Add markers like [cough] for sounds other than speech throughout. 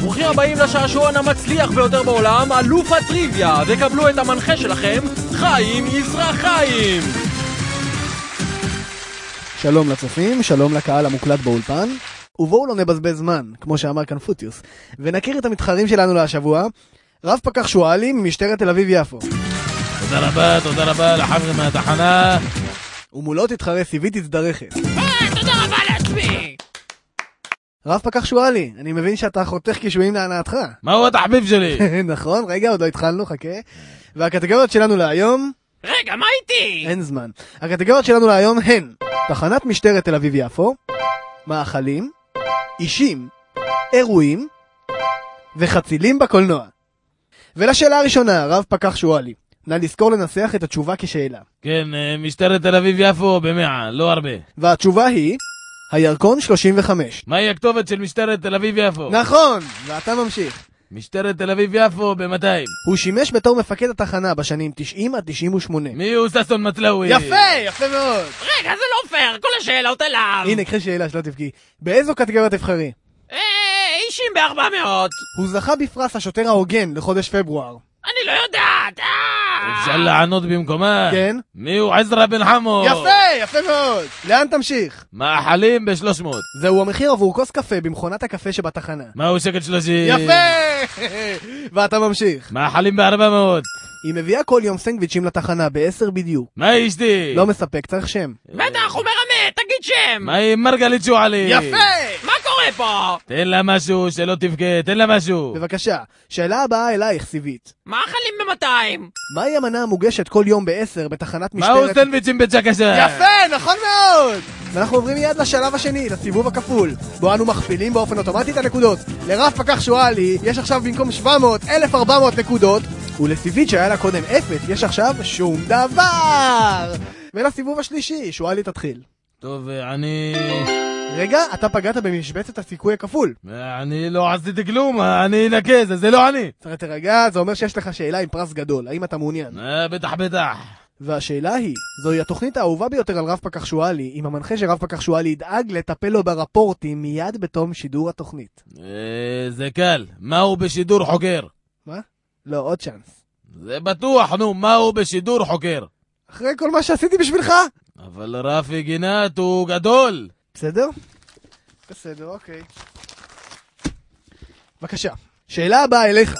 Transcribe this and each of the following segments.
ברוכים הבאים לשעשועון המצליח ביותר בעולם, אלוף הטריוויה, וקבלו את המנחה שלכם, חיים יזרחיים! שלום לצופים, שלום לקהל המוקלט באולפן, ובואו לא נבזבז זמן, כמו שאמר קנפוטיוס, ונכיר את המתחרים שלנו להשבוע, רב פקח שועלי ממשטרת תל אביב-יפו. תודה רבה, תודה רבה לחבר'ה מהתחנה. ומולו תתחרה סיבית תזדרכת. רב פקח שועלי, אני מבין שאתה חותך קישואים להנאתך. מהו התחביב שלי? [laughs] נכון, רגע, עוד לא התחלנו, חכה. והקטגוריות שלנו להיום, רגע, מה איתי? אין זמן. הקטגוריות שלנו להיום הן תחנת משטרת תל אביב-יפו, מאכלים, אישים, אירועים וחצילים בקולנוע. ולשאלה הראשונה, רב פקח שועלי, נא לזכור לנסח את התשובה כשאלה. כן, אה, משטרת תל אביב-יפו במאה, לא הרבה. והתשובה היא, הירקון 35. מהי הכתובת של משטרת תל אביב-יפו? נכון, ואתה ממשיך. משטרת תל אביב-יפו ב-200. הוא שימש בתור מפקד התחנה בשנים 90 עד 98. מי הוא ששון מצלאוי? יפה, יפה מאוד. רגע, זה לא פייר, כל השאלות אליו! הנה, קחי שאלה שלא תבכי. באיזו קטגוריה תבחרי? אה, אישים בארבע מאות! הוא זכה בפרס השוטר ההוגן לחודש פברואר. אני לא יודעת! אפשר לענות במקומה? כן? מי הוא עזרא בן חמו? יפה, יפה מאוד. לאן תמשיך? מאכלים ב-300. זהו המחיר עבור כוס קפה במכונת הקפה שבתחנה. מהו שקל 30? יפה! [laughs] ואתה ממשיך. מאכלים ב-400. היא מביאה כל יום סנדוויצ'ים לתחנה ב-10 בדיוק. מה אשתי? לא מספק, צריך שם. בטח, הוא מרמה, תגיד שם! מה עם מרגלית שועלי? יפה! מה פה? תן לה משהו שלא תבכה, תן לה משהו. בבקשה, שאלה הבאה אלייך, סיבית. מאכלים במאתיים! מהי המנה המוגשת כל יום ב-10 בתחנת מהו משטרת... סנדוויצ'ים בצ'קשה? יפה, נכון מאוד! ואנחנו עוברים מיד לשלב השני, לסיבוב הכפול, בו אנו מכפילים באופן אוטומטי את הנקודות. לרף פקח שועלי יש עכשיו במקום 700, 1400 נקודות, ולסיבית שהיה לה קודם אפס, יש עכשיו שום דבר! ולסיבוב השלישי, שועלי תתחיל. טוב, אני... רגע, אתה פגעת במשבצת הסיכוי הכפול. אני לא עשיתי כלום, אני אנקה, זה זה לא אני. צריך תירגע, זה אומר שיש לך שאלה עם פרס גדול, האם אתה מעוניין? אה, בטח, בטח. והשאלה היא, זוהי התוכנית האהובה ביותר על רב פקח שועלי, עם המנחה שרב פקח שועלי ידאג לטפל לו ברפורטים מיד בתום שידור התוכנית. אה, זה קל, מהו בשידור חוקר? מה? לא, עוד צ'אנס. זה בטוח, נו, מהו בשידור חוקר? אחרי כל מה שעשיתי בשבילך? אבל רפי גינת הוא גדול. בסדר? בסדר, אוקיי. בבקשה, שאלה הבאה אליך.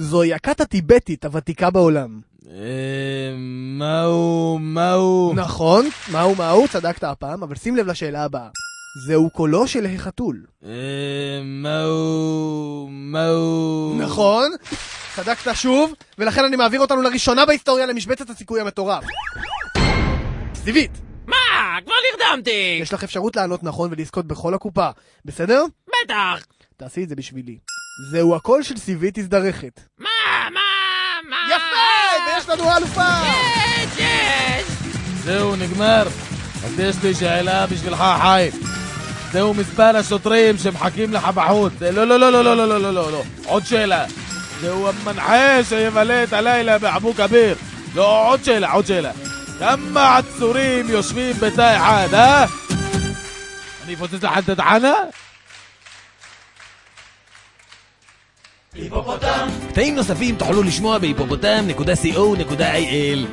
זוהי הכת הטיבטית הוותיקה בעולם. אה, מהו, מהו... נכון, מהו מהו, צדקת הפעם, אבל שים לב לשאלה הבאה. זהו קולו של החתול. אה, מהו, מהו... נכון, צדקת שוב, ולכן אני מעביר אותנו לראשונה בהיסטוריה למשבצת הסיכוי המטורף. סיבית? כבר נרדמתי! יש לך אפשרות לענות נכון ולזכות בכל הקופה, בסדר? בטח! תעשי את זה בשבילי. זהו הקול של סיבית הזדרכת. מה? מה? מה? יפה! ויש לנו אלופה! יש! יש! זהו, נגמר. אז יש לי שאלה בשבילך, חיים. זהו מספר השוטרים שמחכים לך בחוץ. לא, לא, לא, לא, לא, לא, לא, לא, לא, לא. עוד שאלה. זהו המנחה שיבלה את הלילה באבו כביר. לא, עוד שאלה, עוד שאלה. لما عتسوريم يشفين بتاعي حالة أني فوتت لحد تدعانا بيبوبوتام تايم نصفين تحلول شموها بيبوبوتام. نكودا سي أو نكودا أي إل.